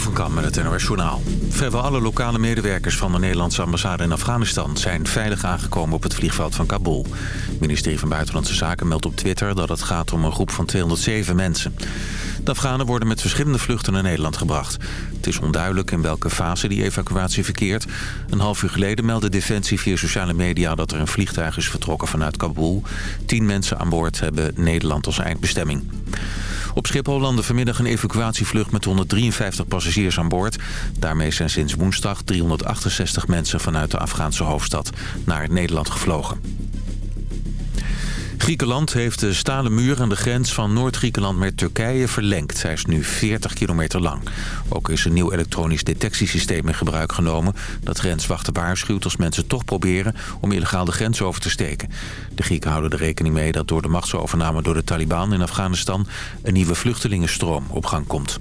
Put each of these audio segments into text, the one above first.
Van Kam met het NOS Journaal. Alle lokale medewerkers van de Nederlandse ambassade in Afghanistan... zijn veilig aangekomen op het vliegveld van Kabul. Het ministerie van Buitenlandse Zaken meldt op Twitter... dat het gaat om een groep van 207 mensen. De Afghanen worden met verschillende vluchten naar Nederland gebracht. Het is onduidelijk in welke fase die evacuatie verkeert. Een half uur geleden meldde Defensie via sociale media... dat er een vliegtuig is vertrokken vanuit Kabul. Tien mensen aan boord hebben Nederland als eindbestemming. Op Schiphol landde vanmiddag een evacuatievlucht met 153 passagiers aan boord. Daarmee zijn sinds woensdag 368 mensen vanuit de Afghaanse hoofdstad naar Nederland gevlogen. Griekenland heeft de stalen muur aan de grens van Noord-Griekenland met Turkije verlengd. Hij is nu 40 kilometer lang. Ook is een nieuw elektronisch detectiesysteem in gebruik genomen... dat grenswachten waarschuwt als mensen toch proberen om illegaal de grens over te steken. De Grieken houden er rekening mee dat door de machtsovername door de Taliban in Afghanistan... een nieuwe vluchtelingenstroom op gang komt.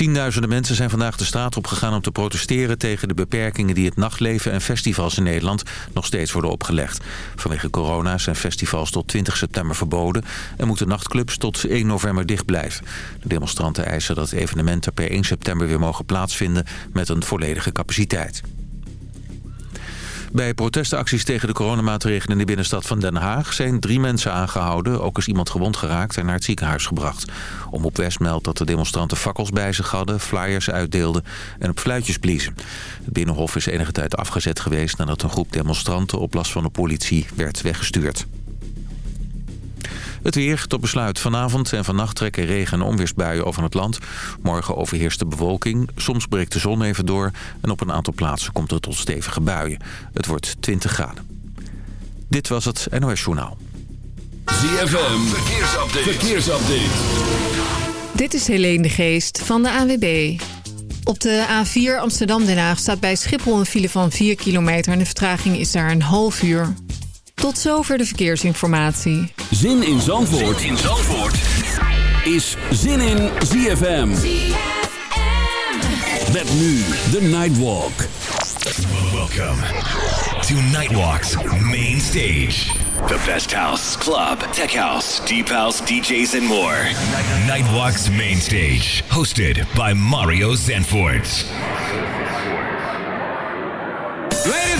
Tienduizenden mensen zijn vandaag de straat opgegaan om te protesteren tegen de beperkingen die het nachtleven en festivals in Nederland nog steeds worden opgelegd. Vanwege corona zijn festivals tot 20 september verboden en moeten nachtclubs tot 1 november dicht blijven. De demonstranten eisen dat evenementen per 1 september weer mogen plaatsvinden met een volledige capaciteit. Bij protestacties tegen de coronamaatregelen in de binnenstad van Den Haag... zijn drie mensen aangehouden, ook is iemand gewond geraakt en naar het ziekenhuis gebracht. Omroep West meldt dat de demonstranten fakkels bij zich hadden... flyers uitdeelden en op fluitjes bliezen. Het Binnenhof is enige tijd afgezet geweest... nadat een groep demonstranten op last van de politie werd weggestuurd. Het weer tot besluit. Vanavond en vannacht trekken regen- en onweersbuien over het land. Morgen overheerst de bewolking. Soms breekt de zon even door. En op een aantal plaatsen komt het tot stevige buien. Het wordt 20 graden. Dit was het NOS Journaal. ZFM. Verkeersupdate. Verkeersupdate. Dit is Helene de Geest van de AWB. Op de A4 Amsterdam-Den Haag staat bij Schiphol een file van 4 kilometer... en de vertraging is daar een half uur. Tot zover de verkeersinformatie. Zin in Zandvoort, zin in Zandvoort. is Zin in ZFM. Met nu de Nightwalk. Welcome to Nightwalk's main stage. The best house, club, tech house, deep house, DJs, and more. Nightwalk's main stage, hosted by Mario Zanfort. Ladies and gentlemen.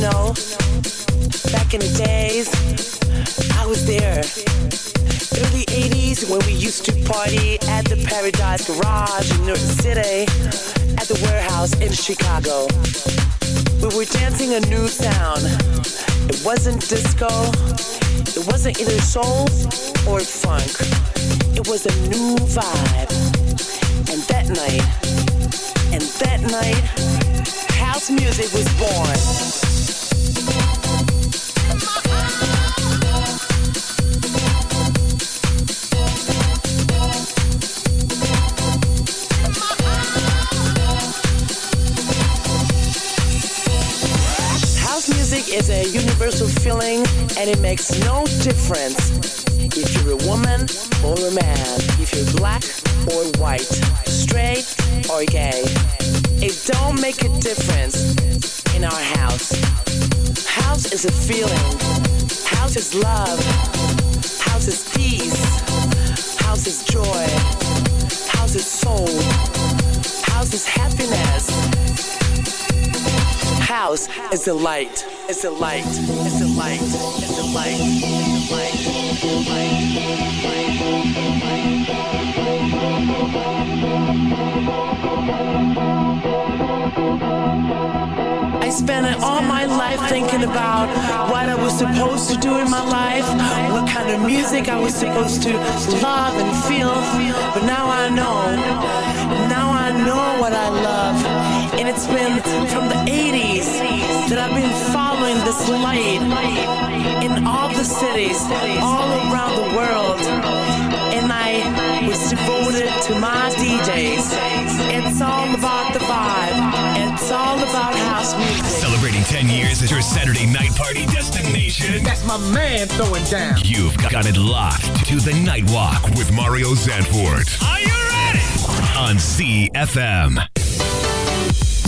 Know? Back in the days, I was there. Early 80s when we used to party at the Paradise Garage in New York City, at the warehouse in Chicago. We were dancing a new sound. It wasn't disco, it wasn't either soul or funk. It was a new vibe. And that night, and that night, house music was feeling and it makes no difference if you're a woman or a man, if you're black or white, straight or gay. It don't make a difference in our house. House is a feeling. House is love. House is peace. House is joy. House is soul. House is happiness. House is the light. It's a light. It's a light. It's a light. It's a light. Light. I spent all my life thinking about what I was supposed to do in my life, what kind of music I was supposed to love and feel. But now I know. Now I know what I love. And it's been from the 80s that I've been following following this light in all the cities all around the world. And I was devoted to my DJs. It's all about the vibe. It's all about house music. Celebrating 10 years as your Saturday night party destination. That's my man throwing down. You've got it locked to the Nightwalk with Mario Zandvoort. Are you ready? On CFM.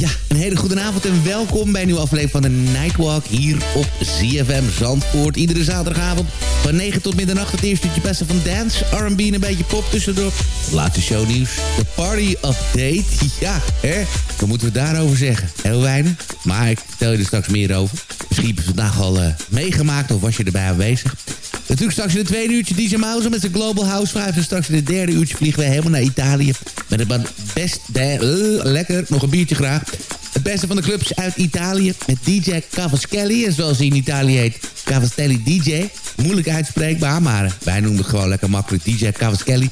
Ja, een hele goede avond en welkom bij een nieuwe aflevering van de Nightwalk hier op ZFM Zandvoort. Iedere zaterdagavond van 9 tot middernacht het eerste uurtje beste van dance, R&B en een beetje pop tussendoor. Laatste shownieuws, de party update. Ja, hè? Wat moeten we daarover zeggen? Heel weinig, maar ik vertel je er straks meer over. Misschien heb je vandaag al uh, meegemaakt of was je erbij aanwezig. Natuurlijk straks in het tweede uurtje DJ Mouse met zijn Global House 5. En straks in het derde uurtje vliegen we helemaal naar Italië. Met een best... Uh, lekker, nog een biertje graag. Het beste van de clubs uit Italië met DJ Cavaschelli. En zoals hij in Italië heet, Cavaschelli DJ. Moeilijk uitspreekbaar, maar wij noemen het gewoon lekker makkelijk DJ Cavaschelli.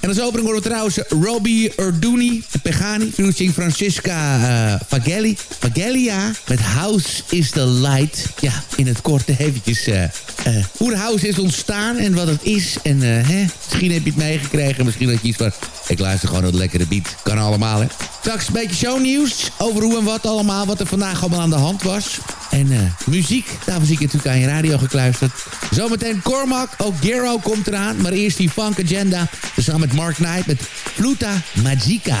En als opening horen we trouwens Robbie Urduni, Pegani, featuring Francisca uh, Fagelli. Fagellia met House is the Light. Ja, in het kort eventjes uh, uh, hoe de house is ontstaan en wat het is. En hè, misschien heb je het meegekregen, misschien dat je iets van... Ik luister gewoon de lekkere beat. Kan allemaal, hè. Straks een beetje shownieuws over hoe en wat allemaal, wat er vandaag allemaal aan de hand was. En muziek, daarvoor zie ik natuurlijk aan je radio gekluisterd. Zometeen Cormac, ook Gero komt eraan. Maar eerst die Funk Agenda, samen met Mark Knight met Fluta Magica.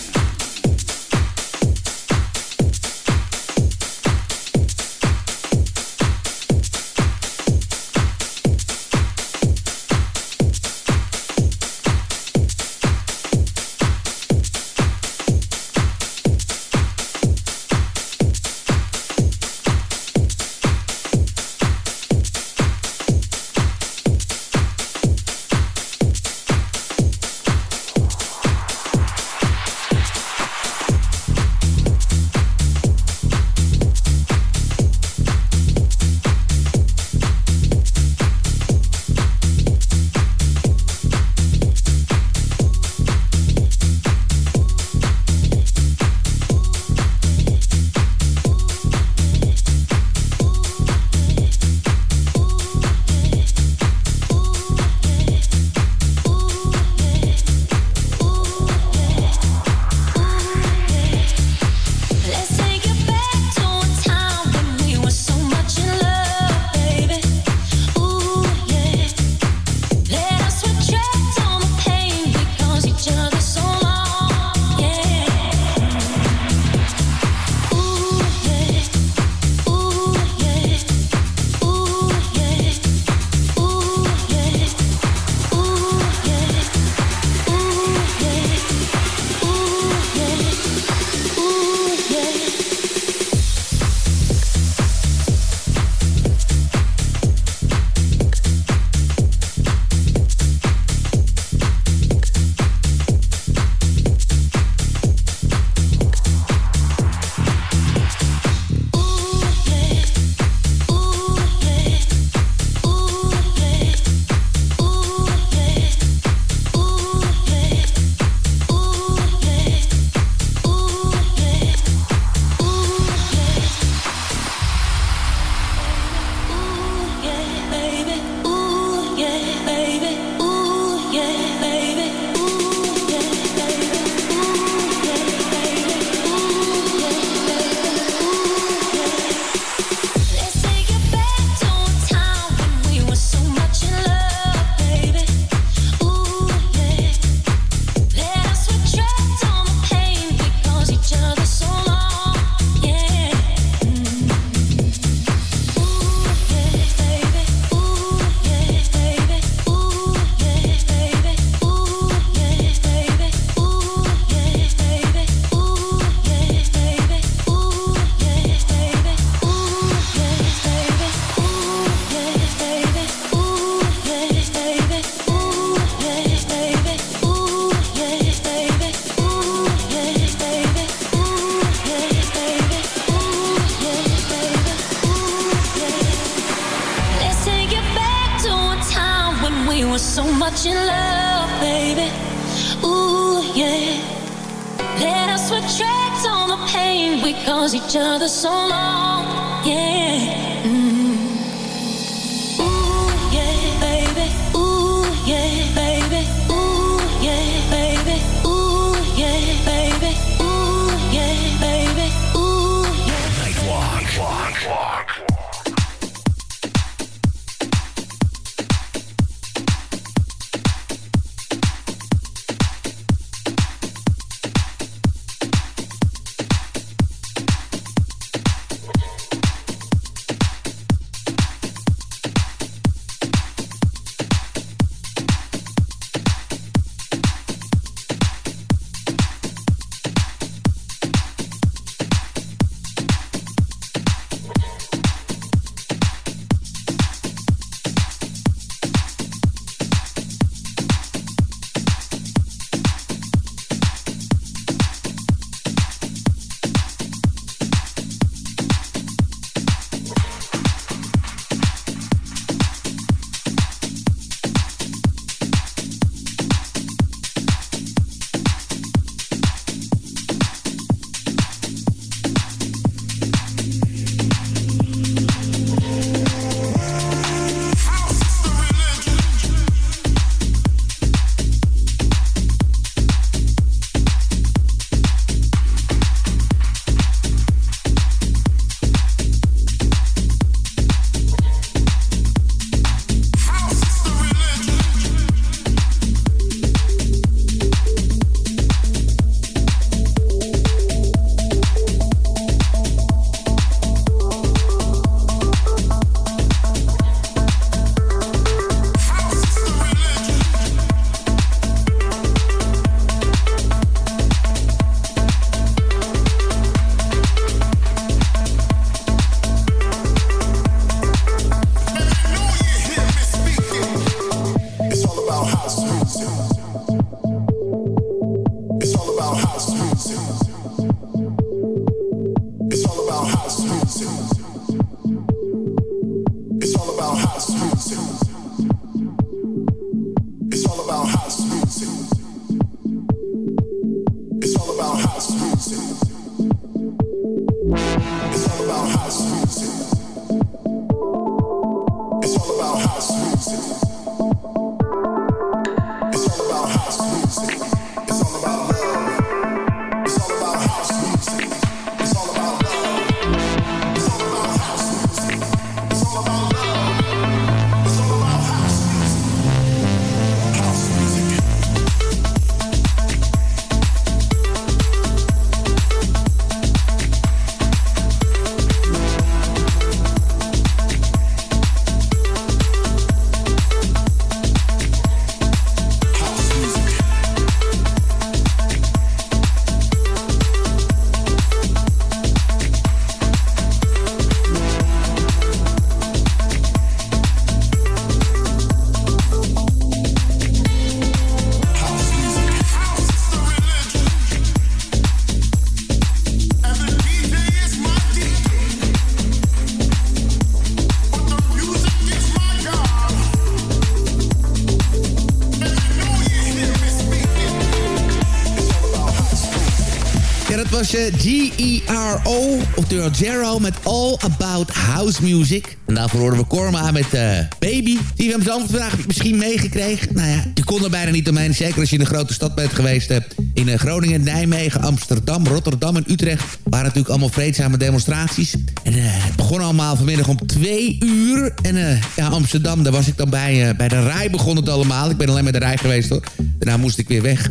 uh, G-E-R-O, oftewel Gero met All About House Music. En daarvoor horen we Korma met uh, Baby. Die we hem zelf vandaag misschien meegekregen. Nou ja, je kon er bijna niet omheen. Zeker als je in een grote stad bent geweest. Uh, in uh, Groningen, Nijmegen, Amsterdam, Rotterdam en Utrecht. waren natuurlijk allemaal vreedzame demonstraties. En het begon allemaal vanmiddag om twee uur. En ja, Amsterdam, daar was ik dan bij. bij de rij begon het allemaal. Ik ben alleen met de rij geweest hoor. Daarna moest ik weer weg.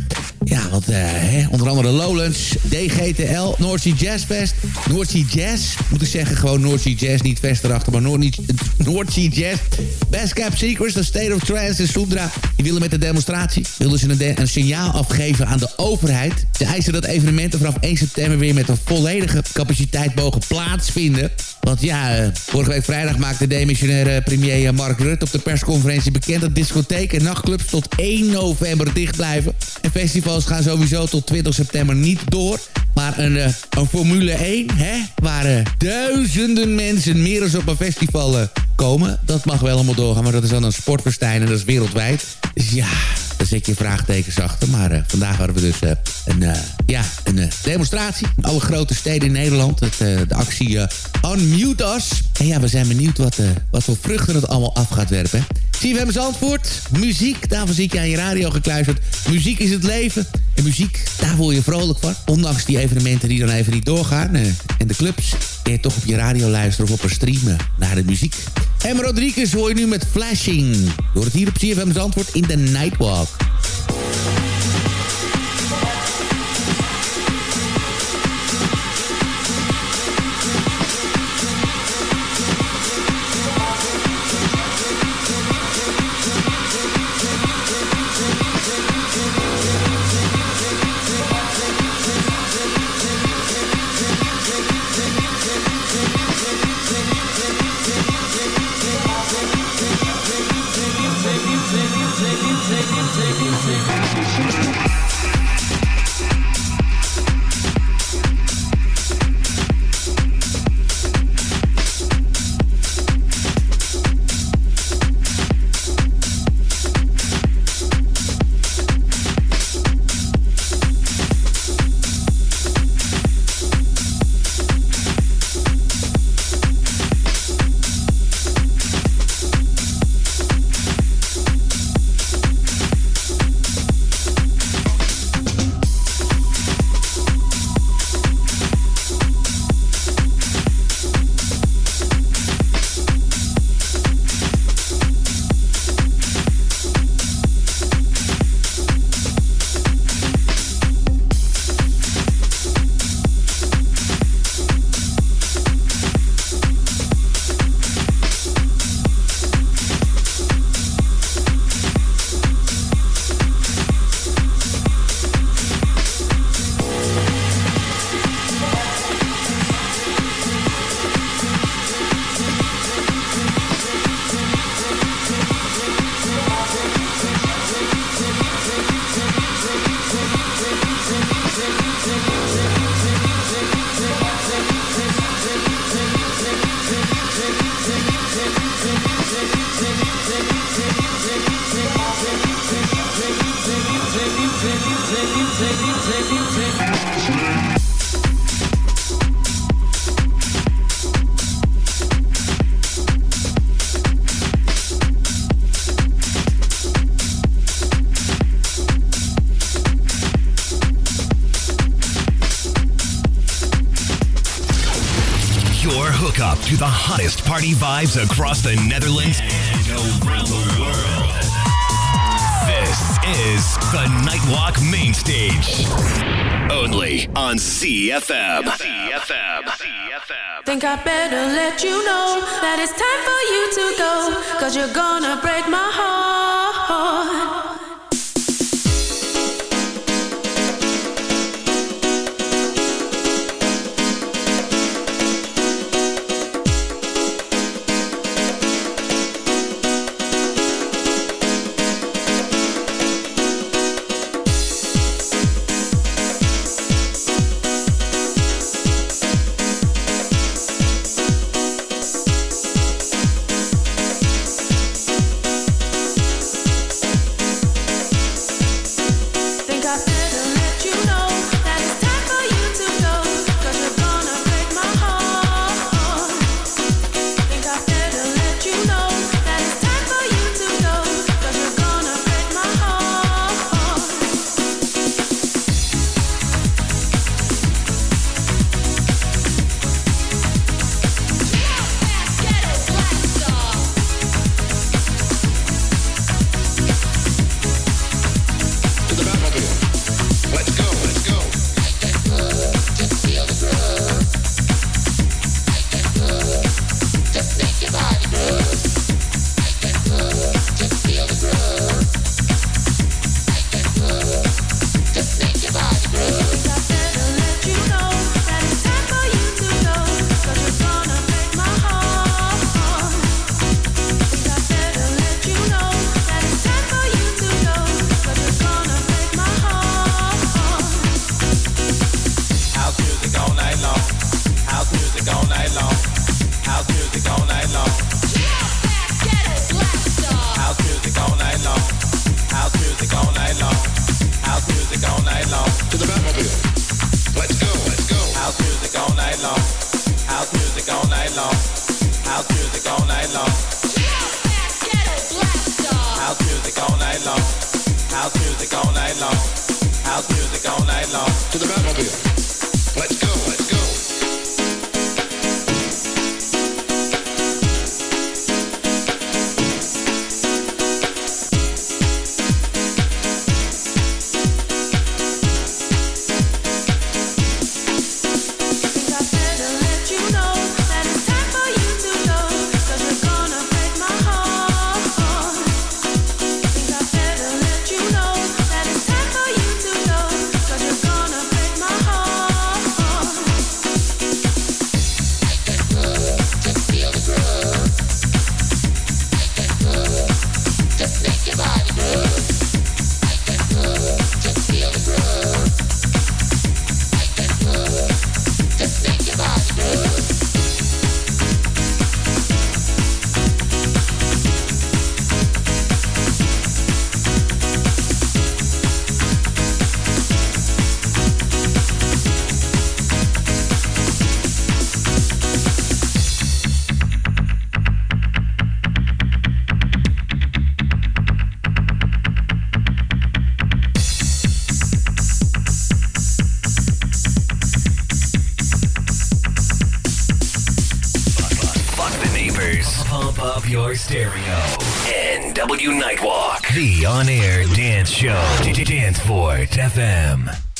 Ja, want hè, onder andere Lowlands, DGTL, Sea Jazz Fest. Sea Jazz, moet ik zeggen. Gewoon Sea Jazz, niet Fest erachter, maar Sea Jazz. Best Cap Secrets, The State of Trance en Soudra. Die willen met de demonstratie wilden ze een, een, signaal afgeven aan de overheid. Ze eisen dat evenementen vanaf 1 september weer met een volledige capaciteit mogen plaatsvinden. Want ja, uh, vorige week vrijdag maakte demissionaire premier Mark Rutte op de persconferentie bekend dat discotheken en nachtclubs tot 1 november dicht blijven. En festivals gaan sowieso tot 20 september niet door. Maar een, uh, een Formule 1, hè, waar uh, duizenden mensen meer dan op een festival uh, komen. Dat mag wel allemaal doorgaan, maar dat is dan een sportfestijn en dat is wereldwijd. Dus ja, daar zet je vraagtekens achter. Maar vandaag hadden we dus een, ja, een demonstratie. In alle grote steden in Nederland. Het, de actie Unmute Us. En ja, we zijn benieuwd wat, wat voor vruchten het allemaal af gaat werpen. CFM Zandvoort, muziek, daarvoor zit je aan je radio gekluisterd. Muziek is het leven. En muziek, daar word je vrolijk van. Ondanks die evenementen die dan even niet doorgaan. en de clubs, kun je toch op je radio luisteren of op een streamen naar de muziek. Em Rodriguez hoor je nu met Flashing. Door het hier op CFM Zandvoort in de Nightwalk. Party vibes across the Netherlands and around the world. This is the Nightwalk Main Stage. Only on CFM. CFM. CFM. Think I better let you know that it's time for you to go. Cause you're gonna break my heart. night long. House music all night long. To the Batmobile. Let's go. Pump up your stereo. NW Nightwalk. The on air dance show. Dance Fort FM.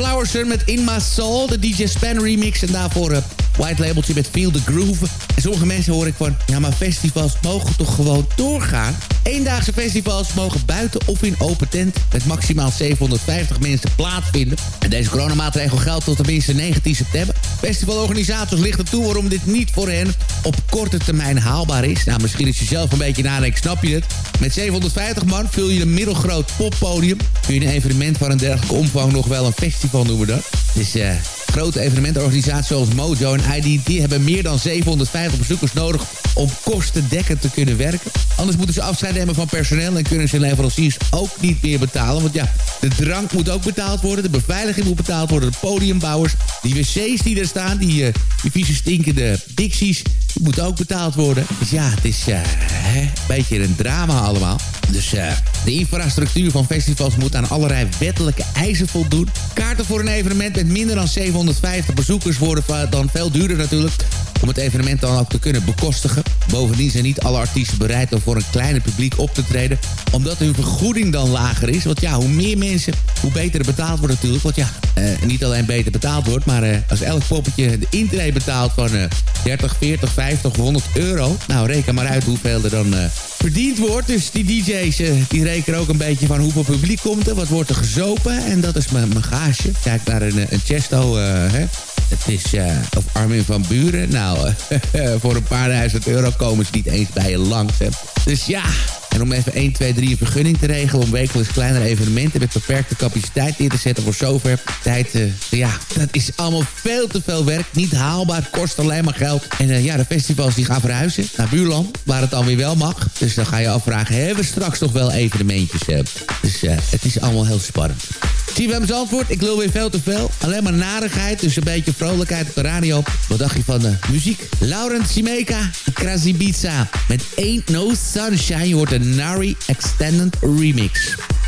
Flowerson met In My Soul, de DJ Span remix. En daarvoor uh, White Labeltje met Feel the Groove. En sommige mensen hoor ik van, ja maar festivals mogen toch gewoon doorgaan? Eendaagse festivals mogen buiten of in open tent met maximaal 750 mensen plaatsvinden. En deze coronamaatregel geldt tot tenminste 19 september. Festivalorganisators lichten toe waarom dit niet voor hen op korte termijn haalbaar is. Nou, misschien is je zelf een beetje nadenken, snap je het? Met 750 man vul je een middelgroot poppodium. Kun je een evenement van een dergelijke omvang nog wel een festival noemen dan. Dus uh, grote evenementenorganisaties zoals Mojo en IDT hebben meer dan 750 bezoekers nodig om kostendekkend te kunnen werken. Anders moeten ze afscheid nemen van personeel en kunnen ze leveranciers ook niet meer betalen. Want ja, de drank moet ook betaald worden, de beveiliging moet betaald worden, de podiumbouwers, die wc's die er staan, die, uh, die vieze stinkende dixies, die moeten ook betaald worden. Dus ja, het is uh, een beetje een drama allemaal. Dus uh, de infrastructuur van festivals moet aan allerlei wettelijke eisen voldoen. Kaarten voor een evenement met minder dan 750 bezoekers worden dan veel duurder natuurlijk om het evenement dan ook te kunnen bekostigen. Bovendien zijn niet alle artiesten bereid om voor een kleiner publiek op te treden... omdat hun vergoeding dan lager is. Want ja, hoe meer mensen, hoe beter er betaald wordt natuurlijk. Want ja, eh, niet alleen beter betaald wordt... maar eh, als elk poppetje de intree betaalt van eh, 30, 40, 50 of 100 euro... nou, reken maar uit hoeveel er dan... Eh, verdiend wordt. Dus die DJ's eh, die rekenen ook een beetje van hoeveel publiek komt er. Wat wordt er gezopen. En dat is mijn gage. Kijk naar een, een Chesto. Uh, hè. Het is, uh, of Armin van Buren. Nou, voor een paar duizend euro komen ze niet eens bij je langs. Hè. Dus ja, om even 1, 2, 3 een vergunning te regelen... om wekelijks kleinere evenementen met beperkte capaciteit neer te zetten... voor zover tijd, uh, ja, dat is allemaal veel te veel werk. Niet haalbaar, kost alleen maar geld. En uh, ja, de festivals die gaan verhuizen naar buurland... waar het dan weer wel mag. Dus dan ga je afvragen, hebben we straks nog wel evenementjes? Uh, dus het is allemaal heel spannend. CFM antwoord, ik lul weer veel te veel. Alleen maar narigheid, dus een beetje vrolijkheid op de radio. Wat dacht je van de muziek? Laurent Simeka, Krasibica met Ain't No Sunshine. Je hoort een Nari Extended Remix.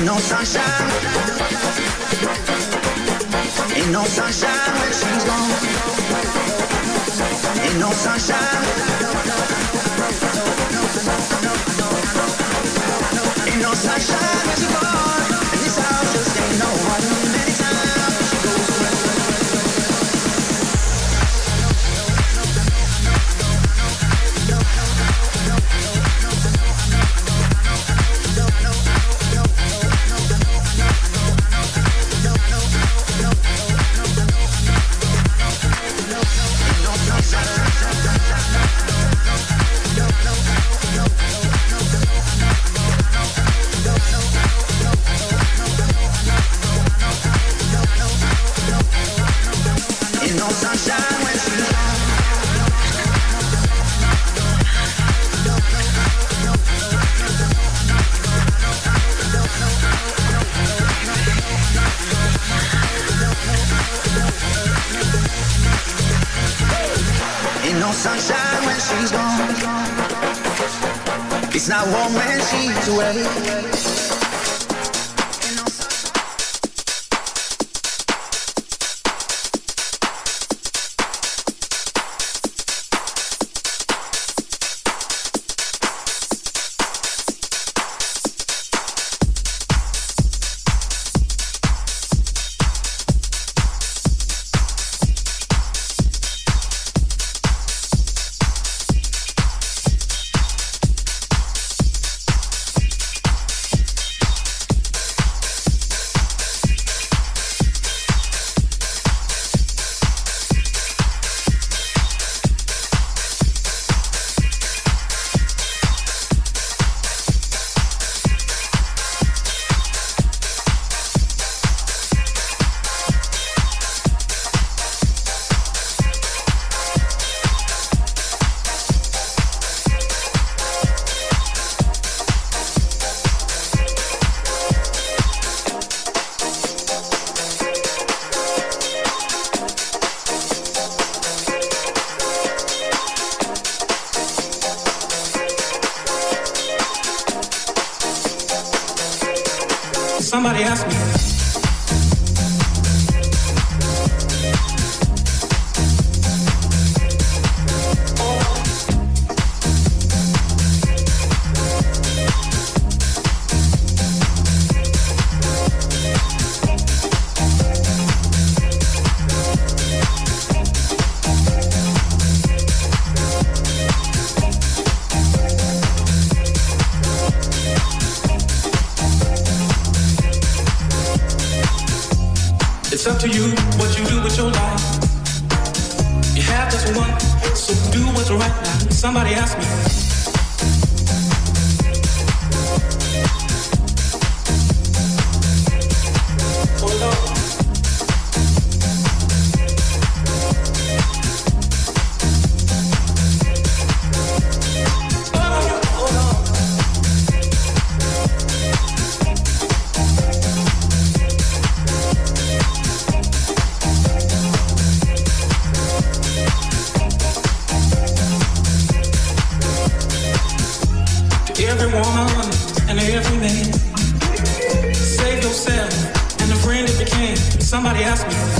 Ain't no sunshine. Ain't no sunshine when she's gone. Ain't no sunshine. Ain't no sunshine when she's gone. made. Saved yourself and the friend it became. Somebody asked me.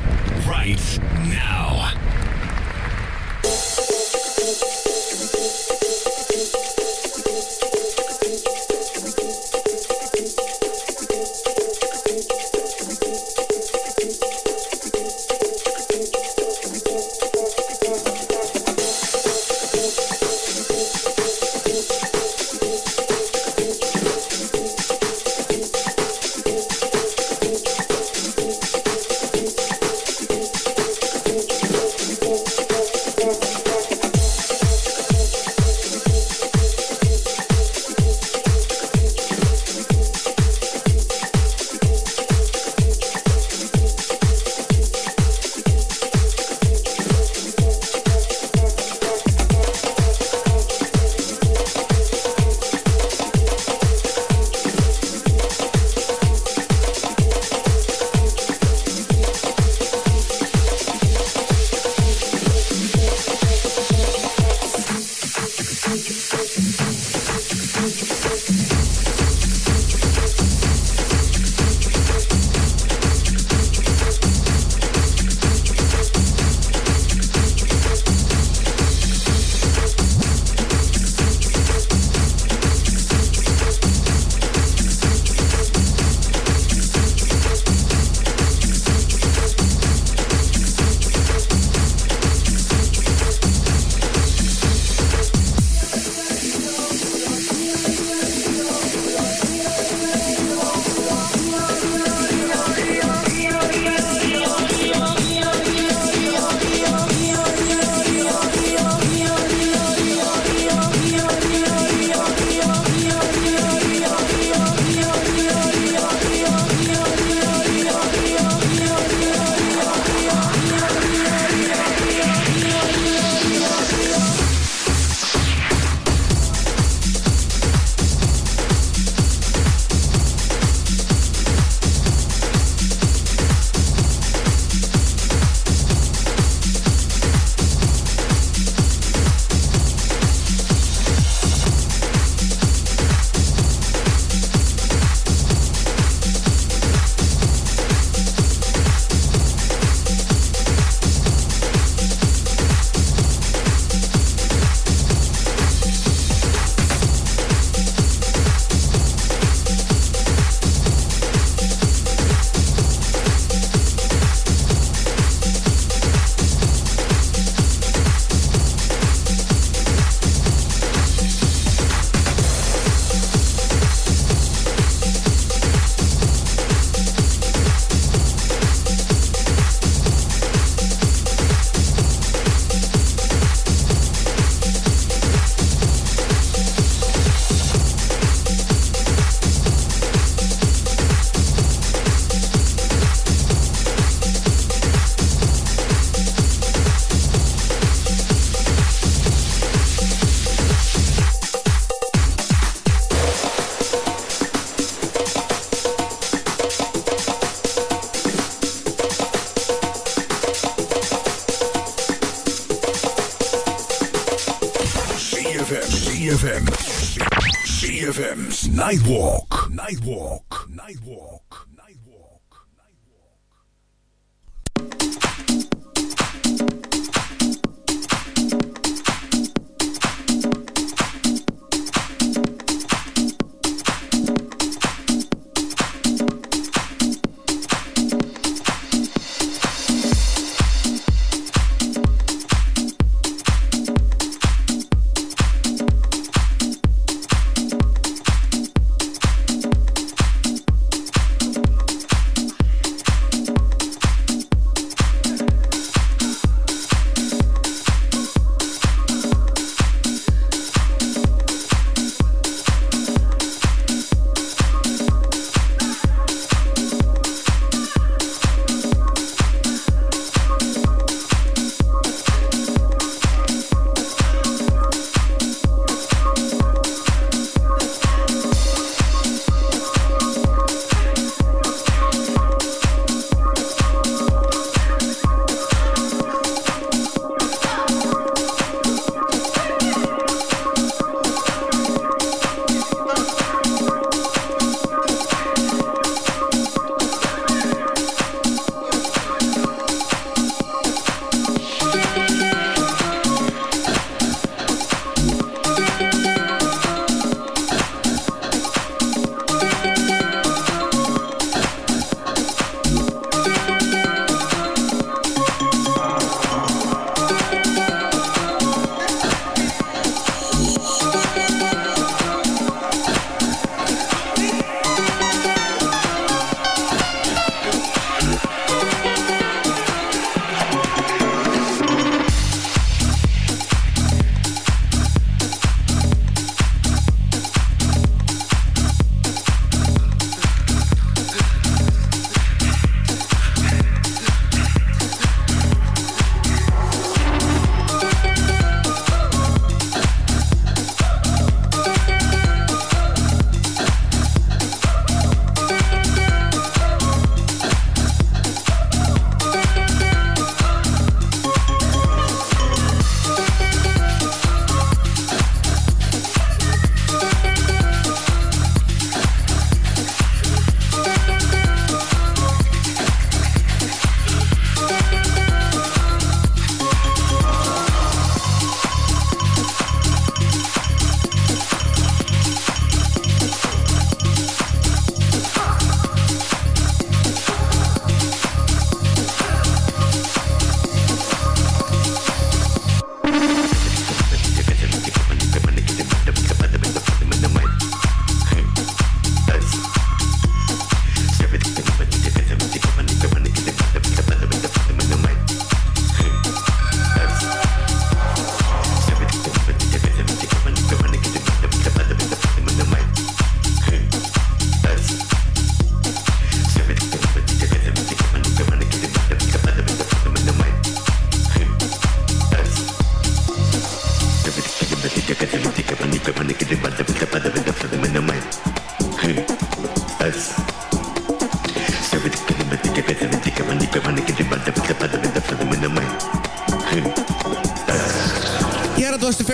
wall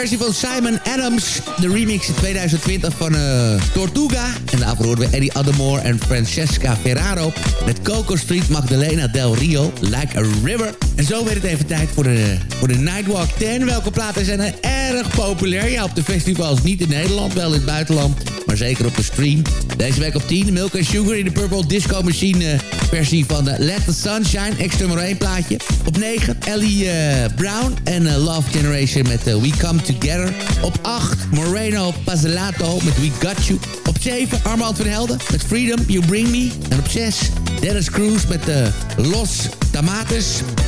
versie van Simon Adams. De remix in 2020 van uh, Tortuga. En daarvoor hoorden we Eddie Adamore en Francesca Ferraro. Met Coco Street, Magdalena Del Rio, Like a River. En zo werd het even tijd voor de, voor de Nightwalk 10. Welke platen zijn er erg populair? Ja, op de festivals niet in Nederland, wel in het buitenland. Maar zeker op de stream. Deze week op 10, Milk and Sugar in de Purple Disco Machine eh, versie van de Let the Sunshine. Extra nummer 1 plaatje. Op 9, Ellie uh, Brown en uh, Love Generation met We Come Together. Op 8, Moreno Pazelato met We Got You. Op 7, Armand van Helden met Freedom, You Bring Me. En op 6, Dennis Cruz met Los Tamates.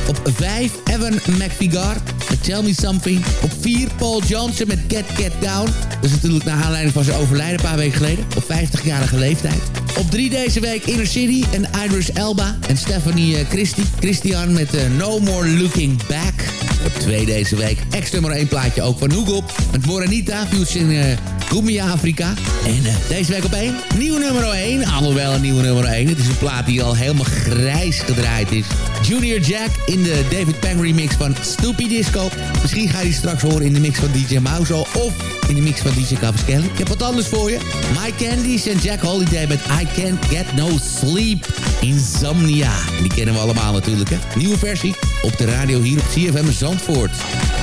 Op 5, Evan McVigar met Tell Me Something. Op 4, Paul Johnson met Get Get Down. Dat is natuurlijk naar aanleiding van zijn overlijden een paar weken geleden. Op 50-jarige leeftijd. Op 3 deze week Inner City en Iris Elba. En Stephanie Christie. Christian met No More Looking Back. Op twee deze week. Ex nummer 1 plaatje ook van Hugo. Met Moranita, featuring uh, Gumia Afrika. En uh, deze week op 1. Nieuw nummer 1. Alhoewel een nieuwe nummer 1. Het is een plaat die al helemaal grijs gedraaid is. Junior Jack in de David Pang remix van Snoopy Disco. Misschien ga je die straks horen in de mix van DJ Mauzo of in de mix van DJ Cavaschelli. Ik heb wat anders voor je. My Candies en Jack Holiday met I Can't Get No Sleep. Insomnia. Die kennen we allemaal natuurlijk, hè. Nieuwe versie op de radio hier op CFM Zandvoort.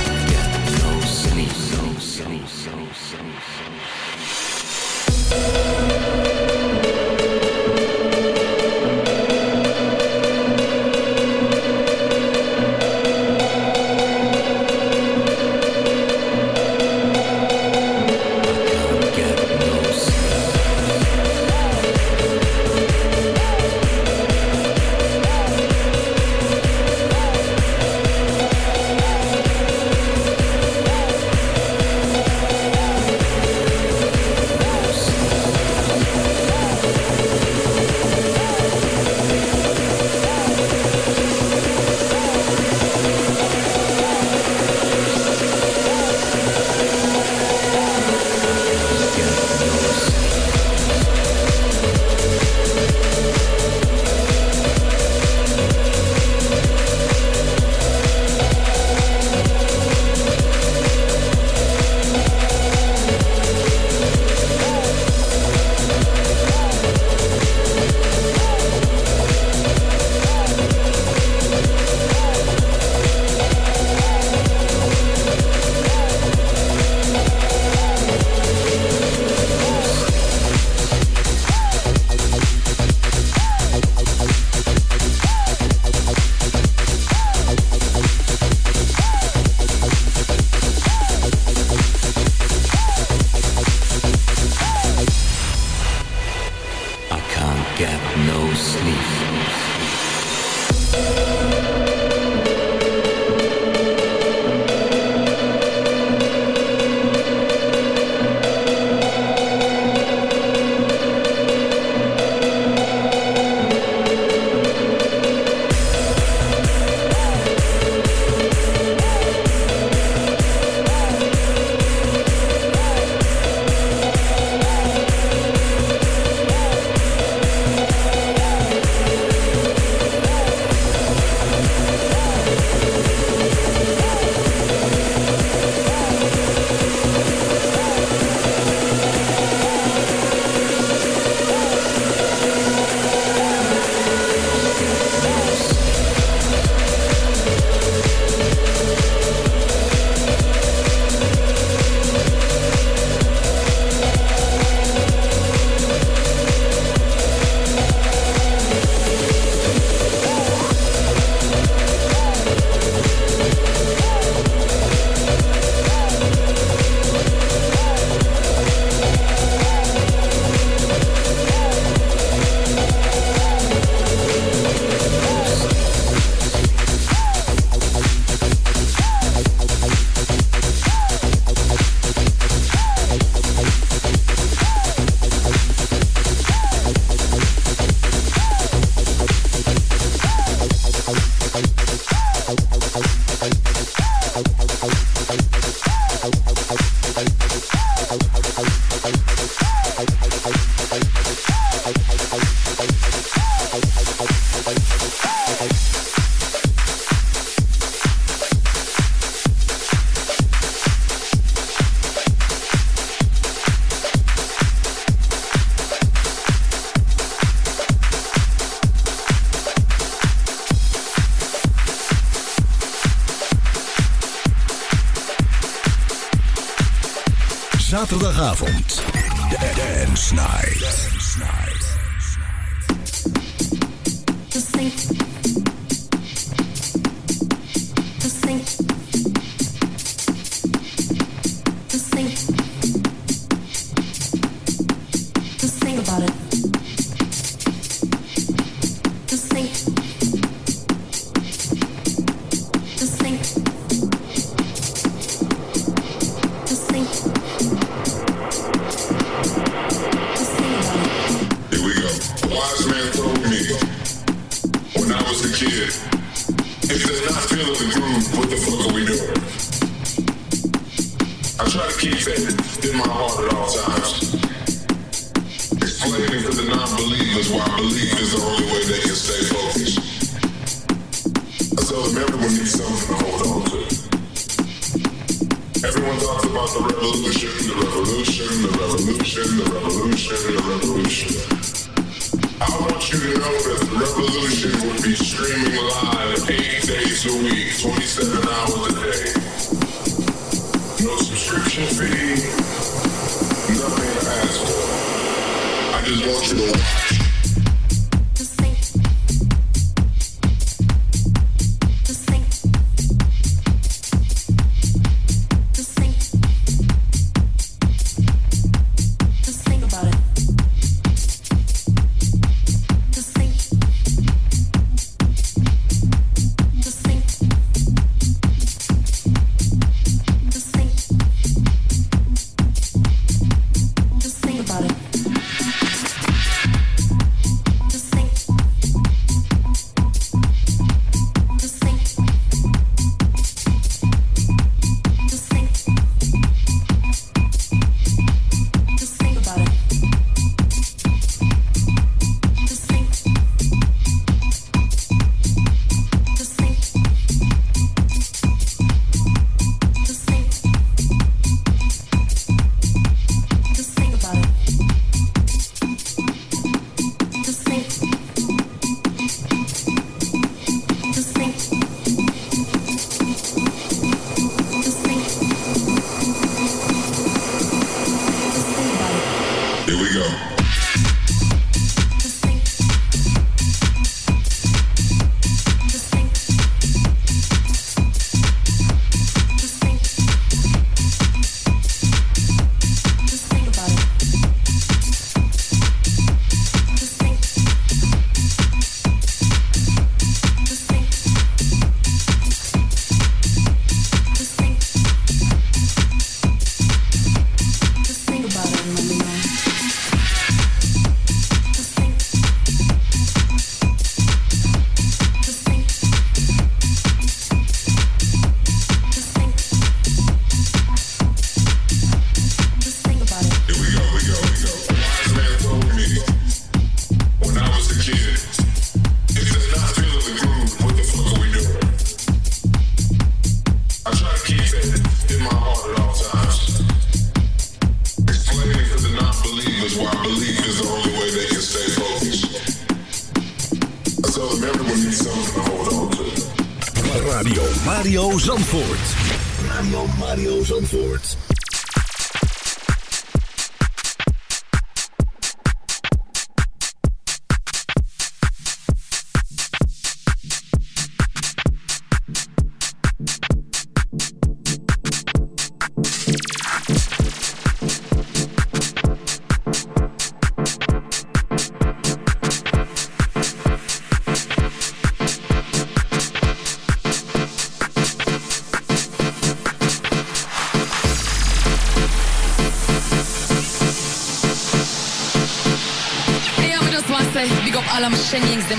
Subscription fee, nothing to ask for. I just want you to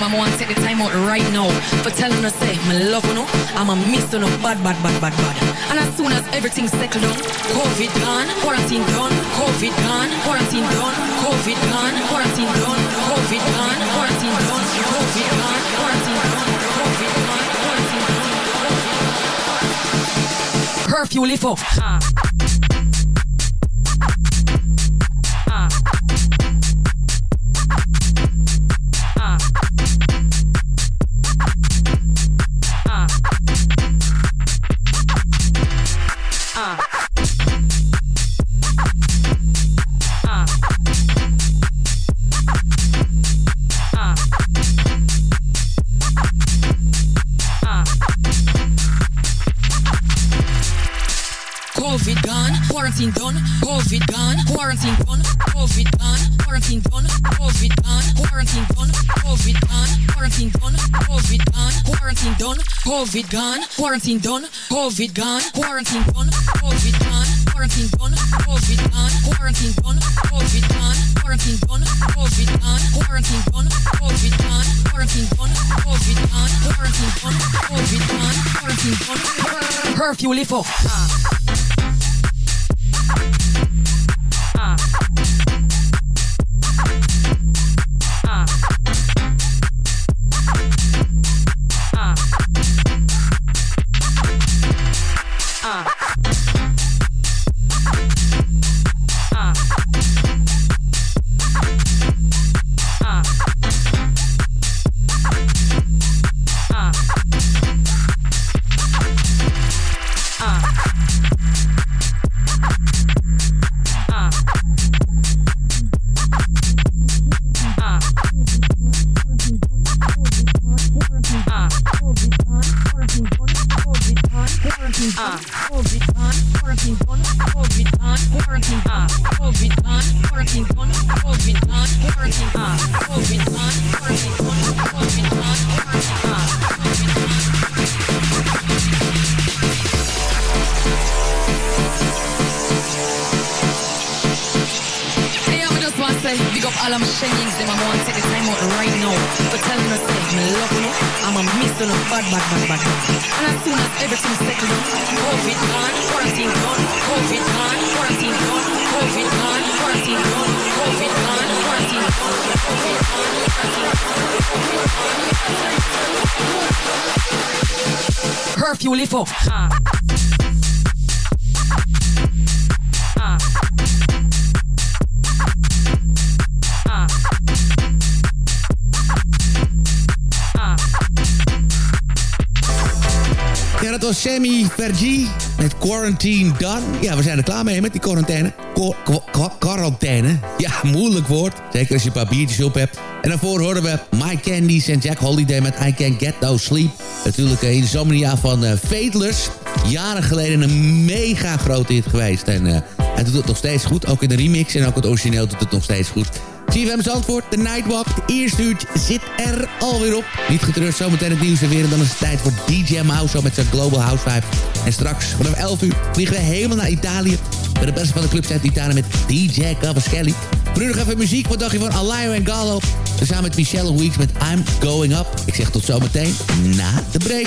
my Shenyings, them I want to take the time out right now for telling us, say, my love you know, I'm a miss you know, bad, bad, bad, bad, bad. And as soon as everything's settled down, COVID gone, quarantine done, COVID gone, quarantine done, COVID gone, quarantine done, COVID gone, quarantine done, COVID gone, quarantine done, COVID gone, quarantine done. Curfew lift up. COVID quarantine done, COVID gone, quarantine done, COVID done, quarantine done, COVID done, quarantine done, COVID gone, quarantine done, COVID gone, quarantine done, COVID gone, quarantine done, COVID gone, quarantine done, COVID gone, quarantine done, COVID gone, quarantine done, COVID gone, quarantine done, COVID gone, quarantine done, COVID gone, quarantine done, curfew lift up. Right now to tell them to say, me love I'm a miss you, bad, bad, bad, bad, bad. And as soon as everything settles down, COVID gone, quarantine gone, COVID gone, quarantine gone, COVID gone, quarantine gone, COVID gone, quarantine gone, COVID gone, quarantine gone. Curfew lift up. Sammy Vergie met Quarantine Done. Ja, we zijn er klaar mee met die quarantaine. Qu- qu- qu- quarantaine. Ja, moeilijk woord. Zeker als je een paar biertjes op hebt. En daarvoor hoorden we Mike Candies en Jack Holiday met I Can't Get No Sleep. Natuurlijk een insomnia van uh. Jaren geleden een mega grote hit geweest. En eh, hij doet het nog steeds goed. Ook in de remix en ook het origineel doet het nog steeds goed. CFM Zandvoort, de Nightwalk. Het eerste uurtje zit er alweer op. Niet getreurd, zometeen het nieuws en weer. En dan is het tijd voor DJ Mouse met zijn Global House Vibe. En straks vanaf 11 uur vliegen we helemaal naar Italië. Bij de beste van de clubs uit Italië met DJ Cavaschelli. Nu nog even muziek. Wat dacht je van Alayo en Gallo? Samen met Michelle Weeks met I'm Going Up. Ik zeg tot zometeen na de break.